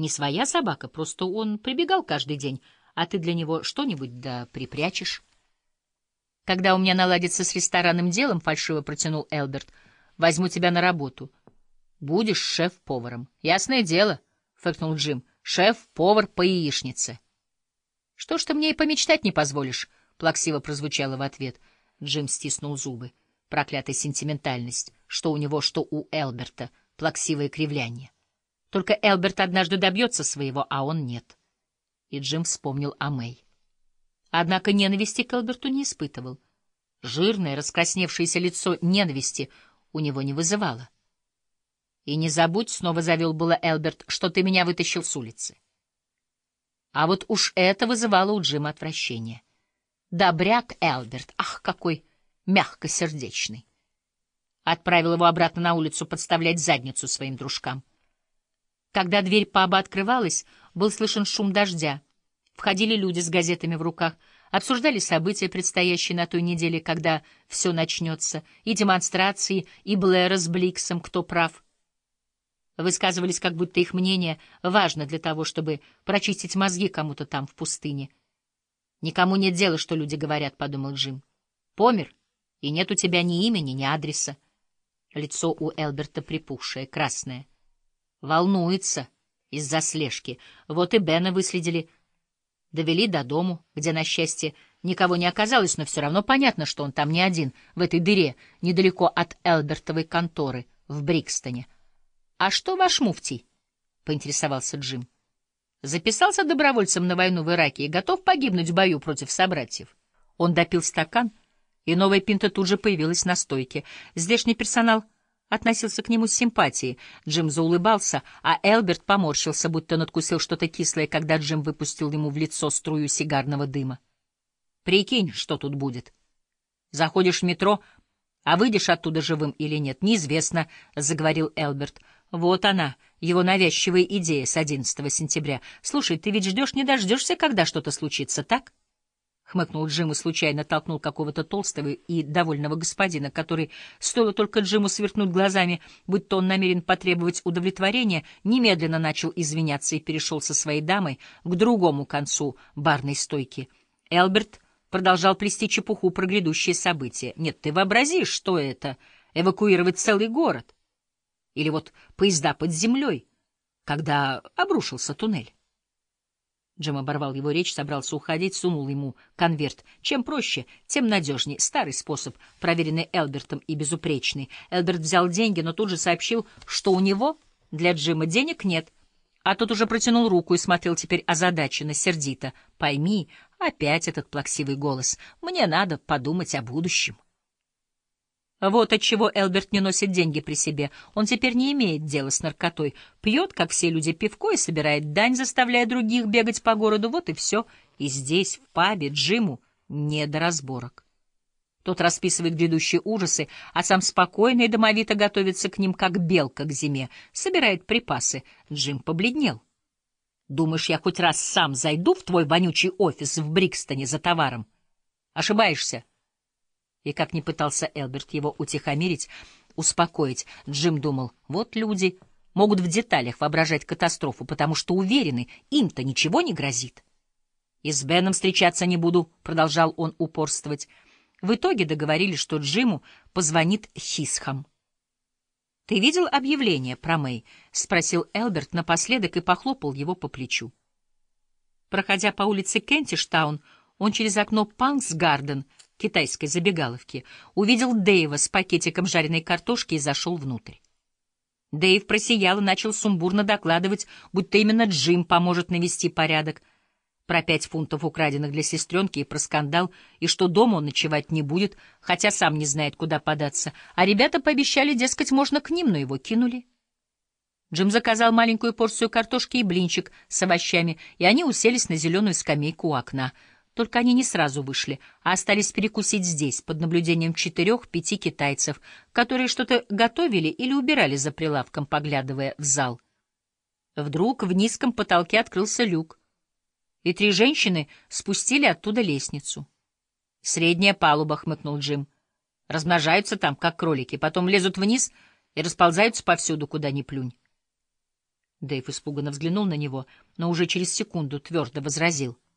Не своя собака, просто он прибегал каждый день, а ты для него что-нибудь да припрячешь. Когда у меня наладится с ресторанным делом, — фальшиво протянул Элберт, — возьму тебя на работу. Будешь шеф-поваром. Ясное дело, — фыркнул Джим, — шеф-повар по яичнице. Что ж ты мне и помечтать не позволишь, — плаксиво прозвучало в ответ. Джим стиснул зубы. Проклятая сентиментальность, что у него, что у Элберта, плаксивое кривляние. Только Элберт однажды добьется своего, а он нет. И Джим вспомнил о Мэй. Однако ненависти к Элберту не испытывал. Жирное, раскрасневшееся лицо ненависти у него не вызывало. И не забудь, — снова завел было Элберт, — что ты меня вытащил с улицы. А вот уж это вызывало у Джима отвращение. Добряк Элберт, ах, какой мягкосердечный. Отправил его обратно на улицу подставлять задницу своим дружкам. Когда дверь паба открывалась, был слышен шум дождя. Входили люди с газетами в руках, обсуждали события, предстоящие на той неделе, когда все начнется, и демонстрации, и Блэра с Бликсом, кто прав. Высказывались, как будто их мнение важно для того, чтобы прочистить мозги кому-то там в пустыне. «Никому нет дела, что люди говорят», — подумал Джим. «Помер, и нет у тебя ни имени, ни адреса». Лицо у Элберта припухшее, красное. Волнуется из-за слежки. Вот и Бена выследили. Довели до дому, где, на счастье, никого не оказалось, но все равно понятно, что он там не один, в этой дыре, недалеко от Элбертовой конторы, в Брикстоне. — А что ваш муфтий? — поинтересовался Джим. Записался добровольцем на войну в Ираке и готов погибнуть в бою против собратьев. Он допил стакан, и новая пинта тут же появилась на стойке. Здешний персонал относился к нему с симпатией. Джим заулыбался, а Элберт поморщился, будто надкусил что-то кислое, когда Джим выпустил ему в лицо струю сигарного дыма. «Прикинь, что тут будет. Заходишь в метро, а выйдешь оттуда живым или нет, неизвестно», — заговорил Элберт. «Вот она, его навязчивая идея с 11 сентября. Слушай, ты ведь ждешь не дождешься, когда что-то случится, так?» Хмыкнул Джим и случайно толкнул какого-то толстого и довольного господина, который, стоило только Джиму сверкнуть глазами, будто он намерен потребовать удовлетворения, немедленно начал извиняться и перешел со своей дамой к другому концу барной стойки. Элберт продолжал плести чепуху про грядущие события. «Нет, ты вообразишь, что это — эвакуировать целый город? Или вот поезда под землей, когда обрушился туннель?» Джим оборвал его речь, собрался уходить, сунул ему конверт. Чем проще, тем надежней. Старый способ, проверенный Элбертом и безупречный. Элберт взял деньги, но тут же сообщил, что у него для Джима денег нет. А тот уже протянул руку и смотрел теперь озадаченно, сердито. «Пойми, опять этот плаксивый голос. Мне надо подумать о будущем». Вот отчего Элберт не носит деньги при себе. Он теперь не имеет дела с наркотой. Пьет, как все люди, пивко и собирает дань, заставляя других бегать по городу. Вот и все. И здесь, в пабе, Джиму не до разборок. Тот расписывает грядущие ужасы, а сам спокойно и домовито готовится к ним, как белка к зиме. Собирает припасы. Джим побледнел. Думаешь, я хоть раз сам зайду в твой вонючий офис в Брикстоне за товаром? Ошибаешься. И как ни пытался Элберт его утихомирить, успокоить, Джим думал, вот люди могут в деталях воображать катастрофу, потому что уверены, им-то ничего не грозит. «И с Беном встречаться не буду», — продолжал он упорствовать. В итоге договорились, что Джиму позвонит Хисхам. «Ты видел объявление про Мэй?» — спросил Элберт напоследок и похлопал его по плечу. Проходя по улице Кентиштаун, он через окно Панксгарден — китайской забегаловки, увидел Дэйва с пакетиком жареной картошки и зашел внутрь. Дэйв просиял и начал сумбурно докладывать, будто именно Джим поможет навести порядок, про пять фунтов украденных для сестренки и про скандал, и что дома он ночевать не будет, хотя сам не знает, куда податься, а ребята пообещали, дескать, можно к ним, но его кинули. Джим заказал маленькую порцию картошки и блинчик с овощами, и они уселись на зеленую скамейку у окна — только они не сразу вышли, а остались перекусить здесь, под наблюдением четырех-пяти китайцев, которые что-то готовили или убирали за прилавком, поглядывая в зал. Вдруг в низком потолке открылся люк, и три женщины спустили оттуда лестницу. «Средняя палуба», — хмыкнул Джим. «Размножаются там, как кролики, потом лезут вниз и расползаются повсюду, куда ни плюнь». Дэйв испуганно взглянул на него, но уже через секунду твердо возразил —